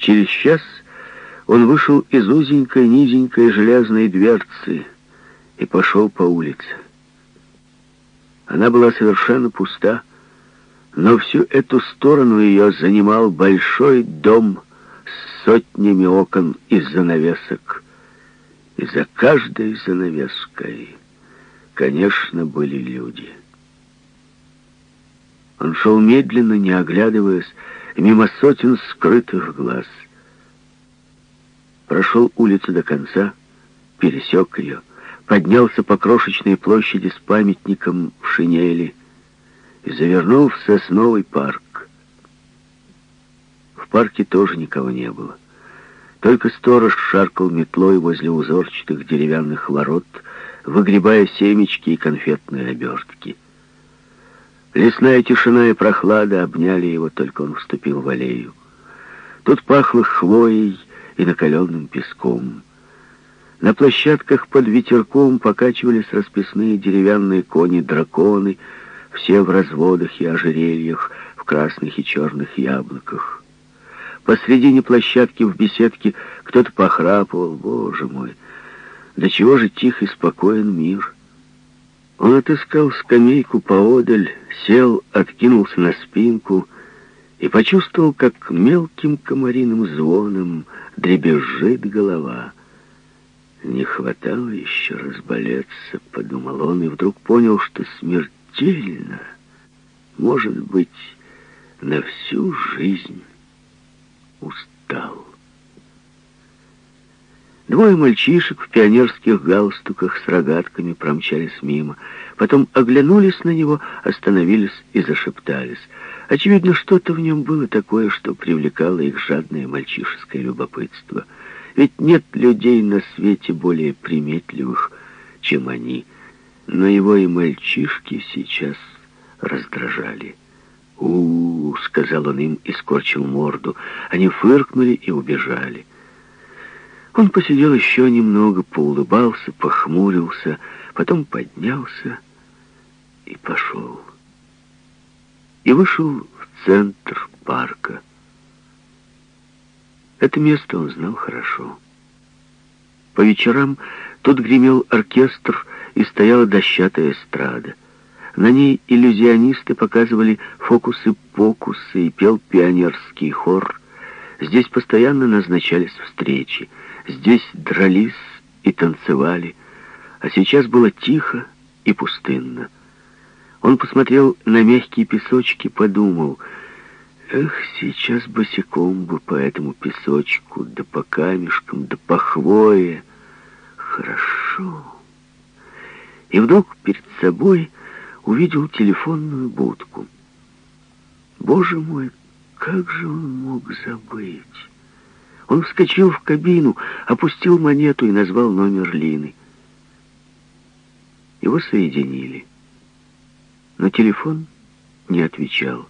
Через час он вышел из узенькой, низенькой железной дверцы и пошел по улице. Она была совершенно пуста, но всю эту сторону ее занимал большой дом с сотнями окон и занавесок. И за каждой занавеской, конечно, были люди. Он шел медленно, не оглядываясь, мимо сотен скрытых глаз. Прошел улицу до конца, пересек ее, поднялся по крошечной площади с памятником в шинели и завернул в сосновый парк. В парке тоже никого не было. Только сторож шаркал метлой возле узорчатых деревянных ворот, выгребая семечки и конфетные обертки. Лесная тишина и прохлада обняли его, только он вступил в аллею. Тут пахло хвоей и накаленным песком. На площадках под ветерком покачивались расписные деревянные кони-драконы, все в разводах и ожерельях, в красных и черных яблоках. Посредине площадки в беседке кто-то похрапывал, боже мой, до чего же тих и спокоен мир — он отыскал скамейку поодаль, сел, откинулся на спинку и почувствовал, как мелким комариным звоном дребезжит голова. Не хватало еще разболеться, подумал он, и вдруг понял, что смертельно, может быть, на всю жизнь устал. Двое мальчишек в пионерских галстуках с рогатками промчались мимо. Потом оглянулись на него, остановились и зашептались. Очевидно, что-то в нем было такое, что привлекало их жадное мальчишеское любопытство. Ведь нет людей на свете более приметливых, чем они. Но его и мальчишки сейчас раздражали. у, -у, -у сказал он им и скорчил морду. Они фыркнули и убежали. Он посидел еще немного, поулыбался, похмурился, потом поднялся и пошел. И вышел в центр парка. Это место он знал хорошо. По вечерам тут гремел оркестр и стояла дощатая эстрада. На ней иллюзионисты показывали фокусы-покусы и пел пионерский хор. Здесь постоянно назначались встречи. Здесь дрались и танцевали, а сейчас было тихо и пустынно. Он посмотрел на мягкие песочки, подумал, эх, сейчас босиком бы по этому песочку, да по камешкам, да по хвое. Хорошо. И вдруг перед собой увидел телефонную будку. Боже мой, как же он мог забыть? Он вскочил в кабину, опустил монету и назвал номер Лины. Его соединили. Но телефон не отвечал.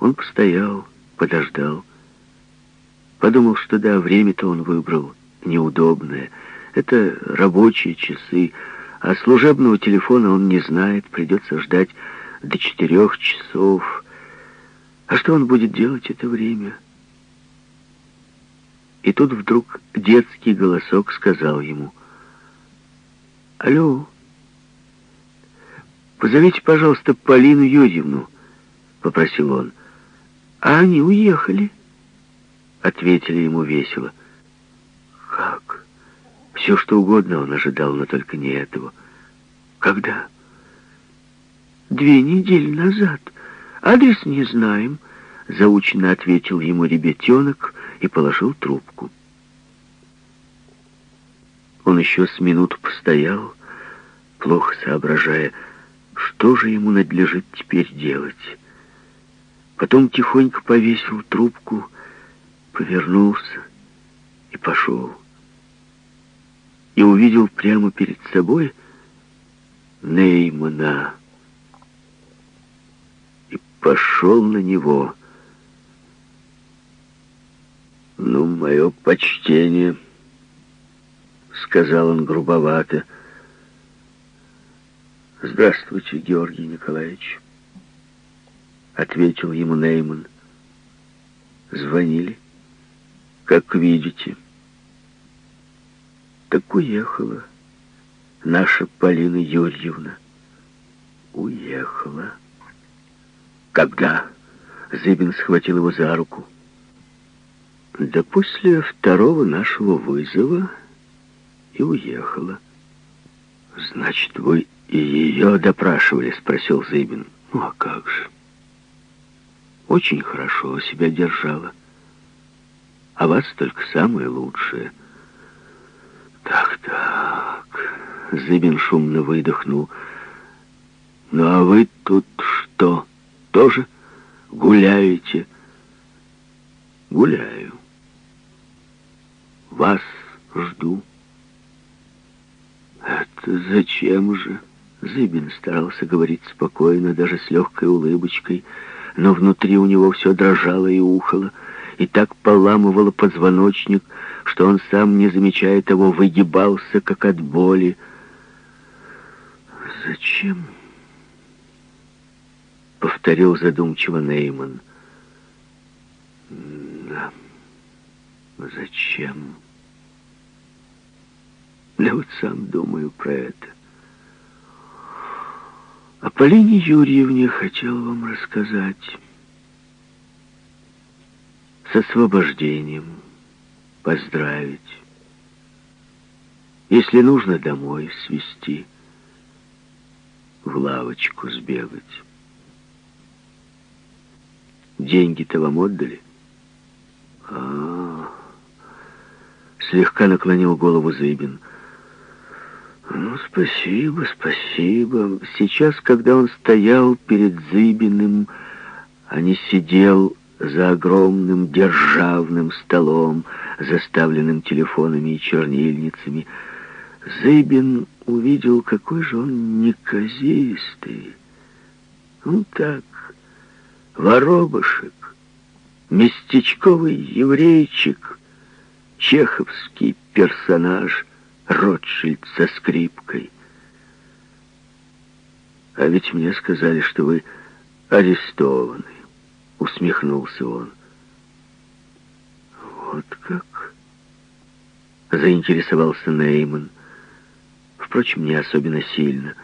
Он постоял, подождал. Подумал, что да, время-то он выбрал неудобное. Это рабочие часы, а служебного телефона он не знает, придется ждать до четырех часов. А что он будет делать это время? И тут вдруг детский голосок сказал ему, «Алло, позовите, пожалуйста, Полину Юрьевну», — попросил он. «А они уехали», — ответили ему весело. «Как? Все, что угодно он ожидал, но только не этого. Когда?» «Две недели назад. Адрес не знаем», — заученно ответил ему ребятенок, — и положил трубку. Он еще с минуту постоял, плохо соображая, что же ему надлежит теперь делать. Потом тихонько повесил трубку, повернулся и пошел. И увидел прямо перед собой Неймана. Пошел на него — «Ну, мое почтение», — сказал он грубовато. «Здравствуйте, Георгий Николаевич», — ответил ему Нейман. Звонили. Как видите. Так уехала наша Полина Юрьевна. Уехала. Когда? Зыбин схватил его за руку. Да после второго нашего вызова и уехала. Значит, вы и ее допрашивали, спросил Зыбин. Ну а как же? Очень хорошо себя держала. А вас только самое лучшее. Так-так. Зыбин шумно выдохнул. Ну а вы тут что, тоже гуляете? Гуляю. Вас жду. Это зачем же? Зыбин старался говорить спокойно, даже с легкой улыбочкой, но внутри у него все дрожало и ухало, и так поламывало позвоночник, что он сам, не замечая того, выгибался, как от боли. «Зачем?» — повторил задумчиво Нейман. «Да, зачем?» Я вот сам думаю про это. О Полине Юрьевне хотел вам рассказать. С освобождением поздравить. Если нужно, домой свести, в лавочку сбегать. Деньги-то вам отдали? А, -а, -а. слегка наклонил голову Зыбин. Ну, спасибо, спасибо. Сейчас, когда он стоял перед Зыбиным, а не сидел за огромным державным столом, заставленным телефонами и чернильницами, Зыбин увидел, какой же он неказистый. Ну так, воробушек, местечковый еврейчик, чеховский персонаж — Ротшильд со скрипкой. А ведь мне сказали, что вы арестованы, усмехнулся он. Вот как? Заинтересовался Нейман. Впрочем, не особенно сильно.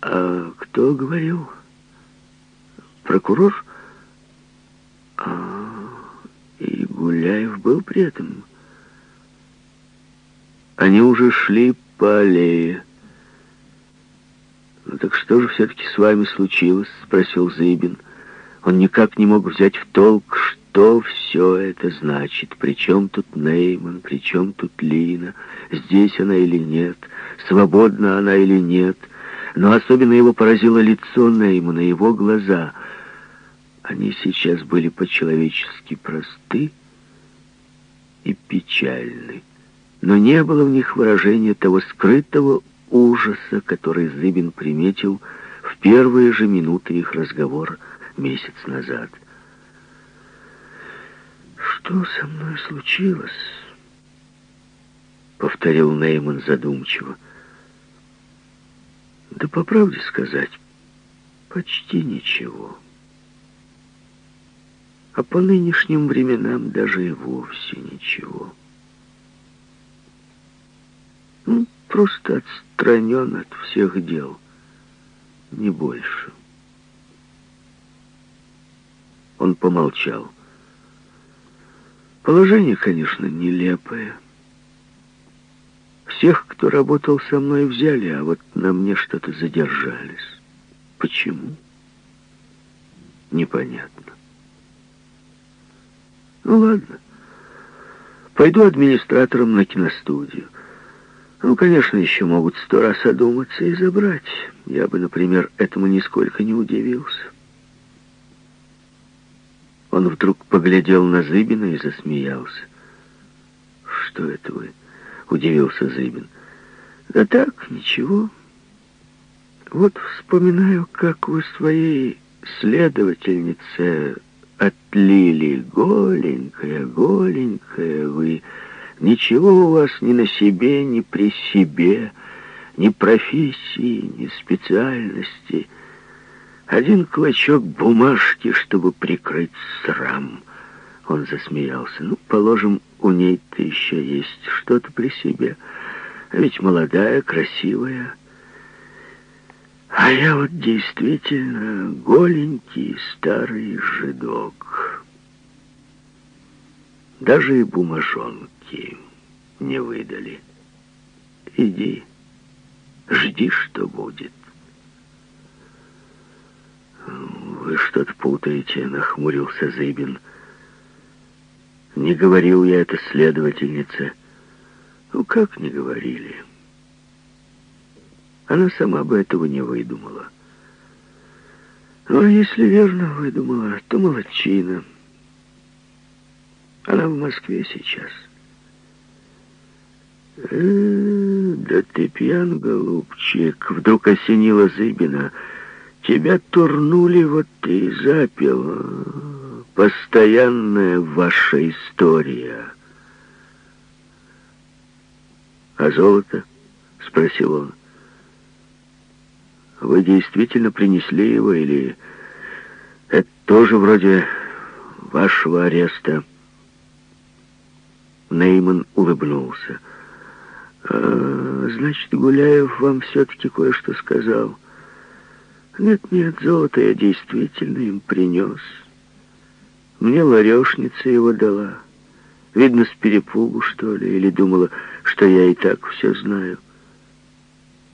А кто говорил? Прокурор? А, и Гуляев был при этом. Они уже шли по аллее. «Ну так что же все-таки с вами случилось?» — спросил Зыбин. Он никак не мог взять в толк, что все это значит. Причем тут Нейман, причем тут Лина, здесь она или нет, свободна она или нет. Но особенно его поразило лицо Неймана, его глаза. Они сейчас были по-человечески просты и печальны но не было в них выражения того скрытого ужаса, который Зыбин приметил в первые же минуты их разговора месяц назад. «Что со мной случилось?» — повторил Нейман задумчиво. «Да по правде сказать, почти ничего. А по нынешним временам даже и вовсе ничего». Ну, просто отстранен от всех дел. Не больше. Он помолчал. Положение, конечно, нелепое. Всех, кто работал со мной, взяли, а вот на мне что-то задержались. Почему? Непонятно. Ну ладно. Пойду администратором на киностудию. Ну, конечно, еще могут сто раз одуматься и забрать. Я бы, например, этому нисколько не удивился. Он вдруг поглядел на Зыбина и засмеялся. «Что это вы?» — удивился Зыбин. «Да так, ничего. Вот вспоминаю, как вы своей следовательнице отлили. Голенькая, голенькая вы...» Ничего у вас ни на себе, ни при себе, ни профессии, ни специальности. Один клочок бумажки, чтобы прикрыть срам. Он засмеялся. «Ну, положим, у ней-то еще есть что-то при себе. А ведь молодая, красивая. А я вот действительно голенький старый жидок. Даже и бумажонки не выдали. Иди, жди, что будет». «Вы что-то путаете», — нахмурился Зыбин. Не говорил я это следовательнице. Ну, как не говорили? Она сама бы этого не выдумала. Ну, а если верно выдумала, то молодчина. Она в Москве сейчас. Э, да ты пьян, голубчик, вдруг осенила Зыбина. Тебя турнули, вот ты и запил постоянная ваша история. А золото? Спросил он. Вы действительно принесли его или это тоже вроде вашего ареста? Нейман улыбнулся. А, значит, Гуляев вам все-таки кое-что сказал. Нет-нет, золото я действительно им принес. Мне ларешница его дала. Видно, с перепугу, что ли, или думала, что я и так все знаю.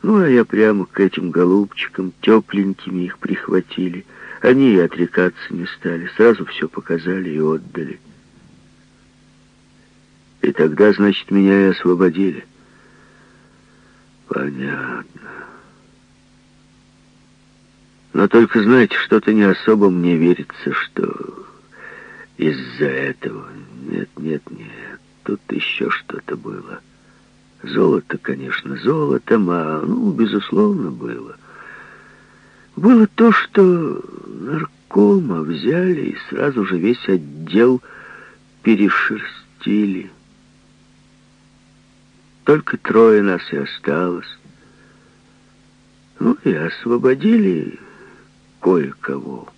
Ну, а я прямо к этим голубчикам, тепленькими их прихватили. Они и отрекаться не стали, сразу все показали и отдали. И тогда, значит, меня и освободили. Понятно. Но только, знаете, что-то не особо мне верится, что из-за этого. Нет, нет, нет. Тут еще что-то было. Золото, конечно, золотом, а, ну, безусловно, было. Было то, что наркома взяли и сразу же весь отдел перешерстили. Только трое нас и осталось. Ну и освободили кое-кого.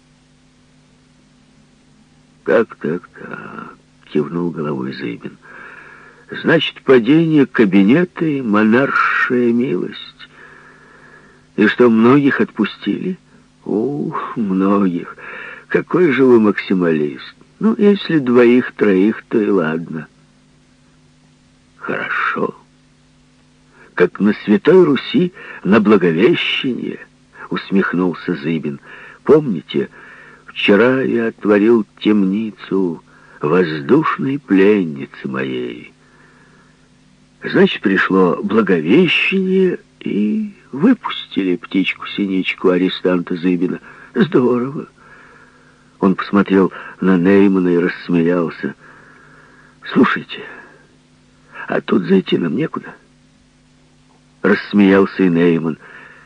«Так, так, так», — кивнул головой Зыбин. «Значит, падение кабинета и монаршая милость. И что, многих отпустили?» «Ух, многих! Какой же вы максималист! Ну, если двоих-троих, то и ладно». «Хорошо. Как на Святой Руси на Благовещение», — усмехнулся Зыбин. «Помните, — Вчера я отворил темницу воздушной пленницы моей. Значит, пришло благовещение, и выпустили птичку-синичку арестанта Зыбина. Здорово. Он посмотрел на Неймана и рассмеялся. «Слушайте, а тут зайти нам некуда?» Рассмеялся и Нейман.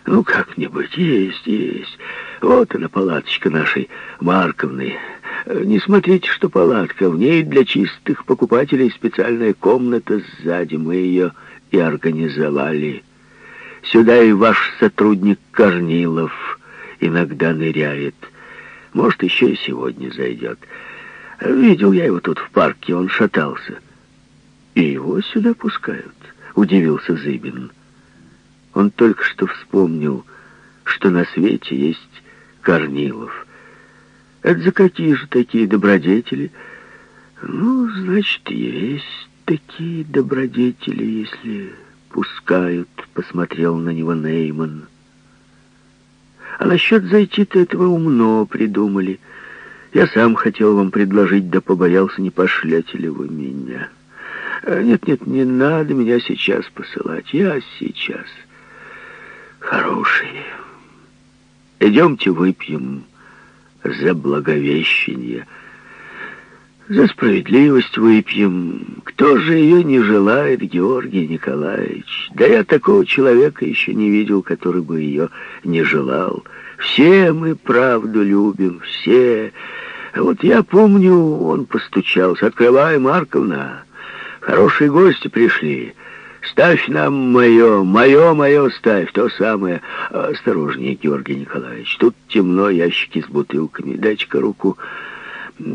«Ну, как-нибудь, есть, есть. Вот она, палаточка нашей Марковны. Не смотрите, что палатка. В ней для чистых покупателей специальная комната сзади. Мы ее и организовали. Сюда и ваш сотрудник Корнилов иногда ныряет. Может, еще и сегодня зайдет. Видел я его тут в парке, он шатался. И его сюда пускают, удивился Зыбин. Он только что вспомнил, что на свете есть Корнилов. Это за какие же такие добродетели? Ну, значит, есть такие добродетели, если пускают, посмотрел на него Нейман. А насчет зайти-то этого умно придумали. Я сам хотел вам предложить, да побоялся, не пошлете ли вы меня. Нет-нет, а, не надо меня сейчас посылать. Я сейчас хороший. Идемте выпьем за благовещение. За справедливость выпьем. Кто же ее не желает, Георгий Николаевич? Да я такого человека еще не видел, который бы ее не желал. Все мы правду любим, все. Вот я помню, он постучался. «Открывай, Марковна, хорошие гости пришли». Ставь нам мое, мое, мое ставь, то самое. Осторожнее, Георгий Николаевич, тут темно, ящики с бутылками. Дайте-ка руку.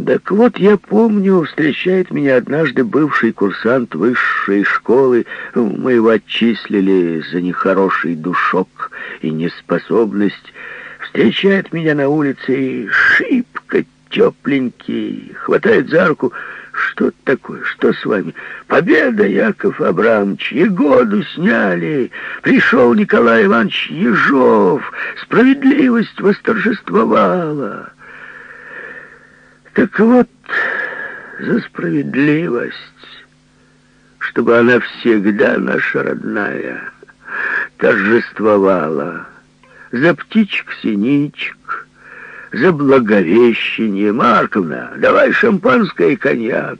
Так вот, я помню, встречает меня однажды бывший курсант высшей школы. Мы его отчислили за нехороший душок и неспособность. Встречает меня на улице и шибко тепленький, хватает за руку. Что такое? Что с вами? Победа, Яков Абрамович, Егоду сняли. Пришел Николай Иванович Ежов. Справедливость восторжествовала. Так вот, за справедливость, чтобы она всегда наша родная торжествовала. За птичек-синичек, за благовещение. Марковна, давай шампанское и коньяк.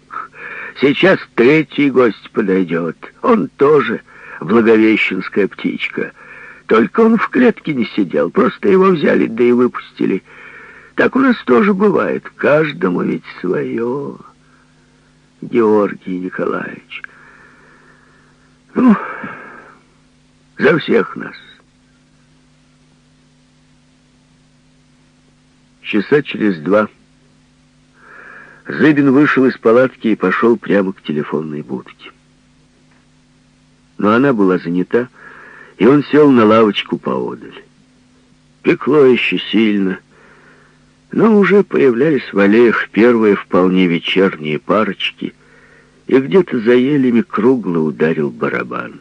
Сейчас третий гость подойдет. Он тоже благовещенская птичка. Только он в клетке не сидел, просто его взяли, да и выпустили. Так у нас тоже бывает. Каждому ведь свое. Георгий Николаевич. Ну, за всех нас. Часа через два Зыбин вышел из палатки и пошел прямо к телефонной будке. Но она была занята, и он сел на лавочку поодаль. Пекло еще сильно, но уже появлялись в аллеях первые вполне вечерние парочки, и где-то за елями кругло ударил барабан.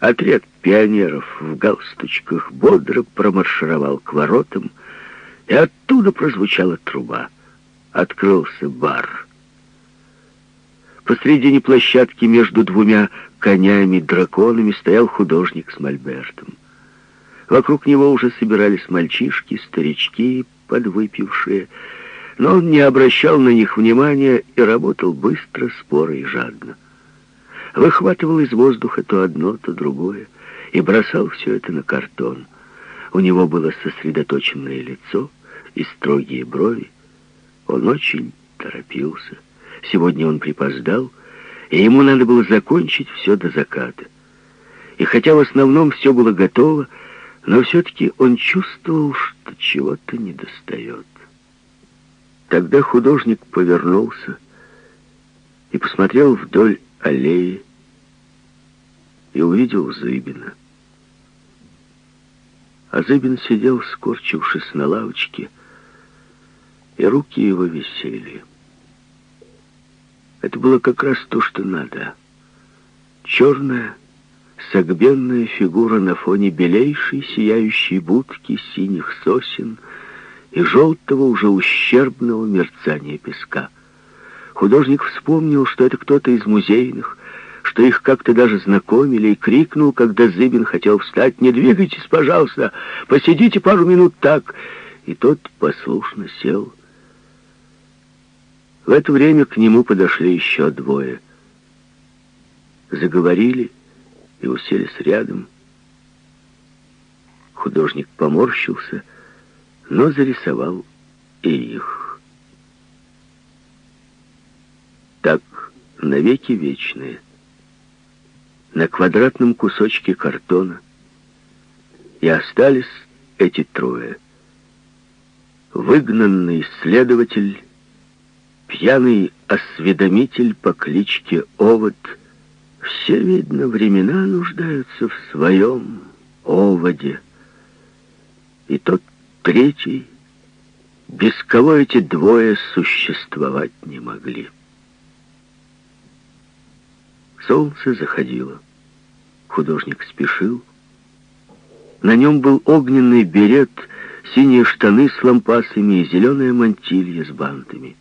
Отряд пионеров в галстучках бодро промаршировал к воротам, и оттуда прозвучала труба. Открылся бар. Посредине площадки между двумя конями-драконами стоял художник с мольбертом. Вокруг него уже собирались мальчишки, старички, подвыпившие, но он не обращал на них внимания и работал быстро, споро и жадно. Выхватывал из воздуха то одно, то другое и бросал все это на картон. У него было сосредоточенное лицо и строгие брови. Он очень торопился. Сегодня он припоздал, и ему надо было закончить все до заката. И хотя в основном все было готово, но все-таки он чувствовал, что чего-то недостает. Тогда художник повернулся и посмотрел вдоль аллеи и увидел Зыбина. А Зыбин сидел, скорчившись на лавочке, и руки его висели. Это было как раз то, что надо. Черная, согбенная фигура на фоне белейшей сияющей будки синих сосен и желтого уже ущербного мерцания песка. Художник вспомнил, что это кто-то из музейных, что их как-то даже знакомили, и крикнул, когда Зыбин хотел встать, «Не двигайтесь, пожалуйста, посидите пару минут так!» И тот послушно сел. В это время к нему подошли еще двое. Заговорили, и уселись рядом. Художник поморщился, но зарисовал и их. Так, навеки вечные, на квадратном кусочке картона и остались эти трое. Выгнанный следователь, пьяный осведомитель по кличке Овод — все, видно, времена нуждаются в своем оводе. И тот третий, без кого эти двое существовать не могли. Солнце заходило. Художник спешил. На нем был огненный берет, синие штаны с лампасами и зеленая мантилья с бантами.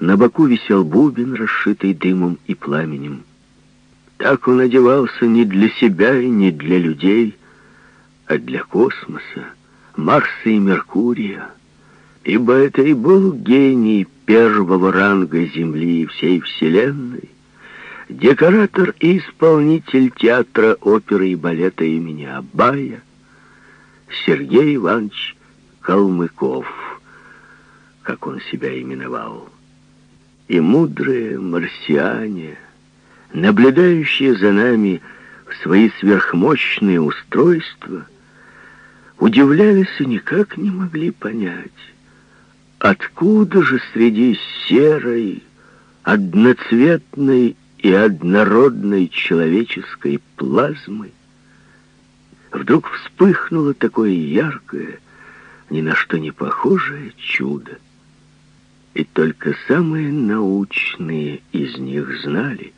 На боку висел бубен, расшитый дымом и пламенем. Так он одевался не для себя и не для людей, а для космоса, Марса и Меркурия, ибо это и был гений первого ранга Земли и всей Вселенной, декоратор и исполнитель театра оперы и балета имени Абая, Сергей Иванович Калмыков, как он себя именовал, и мудрые марсиане — наблюдающие за нами свои сверхмощные устройства, удивлялись и никак не могли понять, Откуда же среди серой, одноцветной и однородной человеческой плазмы вдруг вспыхнуло такое яркое, ни на что не похожее чудо? И только самые научные из них знали,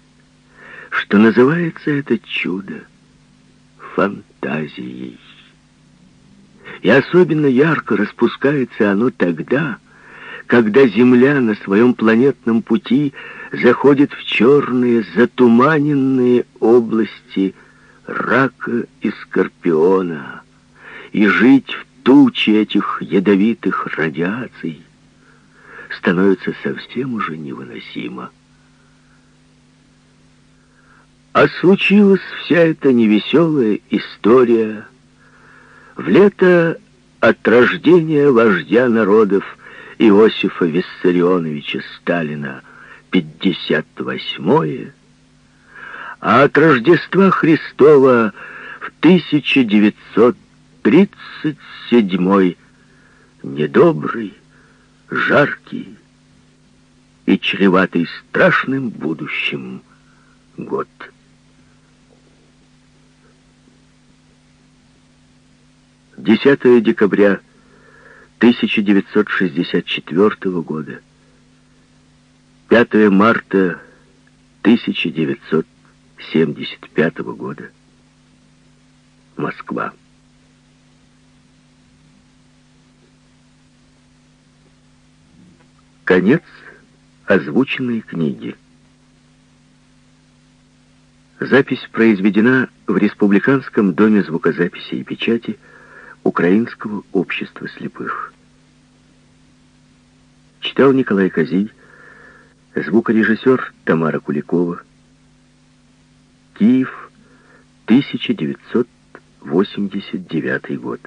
что называется это чудо фантазией. И особенно ярко распускается оно тогда, когда Земля на своем планетном пути заходит в черные затуманенные области рака и скорпиона, и жить в туче этих ядовитых радиаций становится совсем уже невыносимо. А случилась вся эта невеселая история в лето от рождения вождя народов Иосифа Виссарионовича Сталина 58-е, а от Рождества Христова в 1937 недобрый, жаркий и чреватый страшным будущим год. 10 декабря 1964 года, 5 марта 1975 года, Москва. Конец озвученной книги. Запись произведена в Республиканском доме звукозаписи и печати Украинского общества слепых. Читал Николай Козий, звукорежиссер Тамара Куликова. Киев, 1989 год.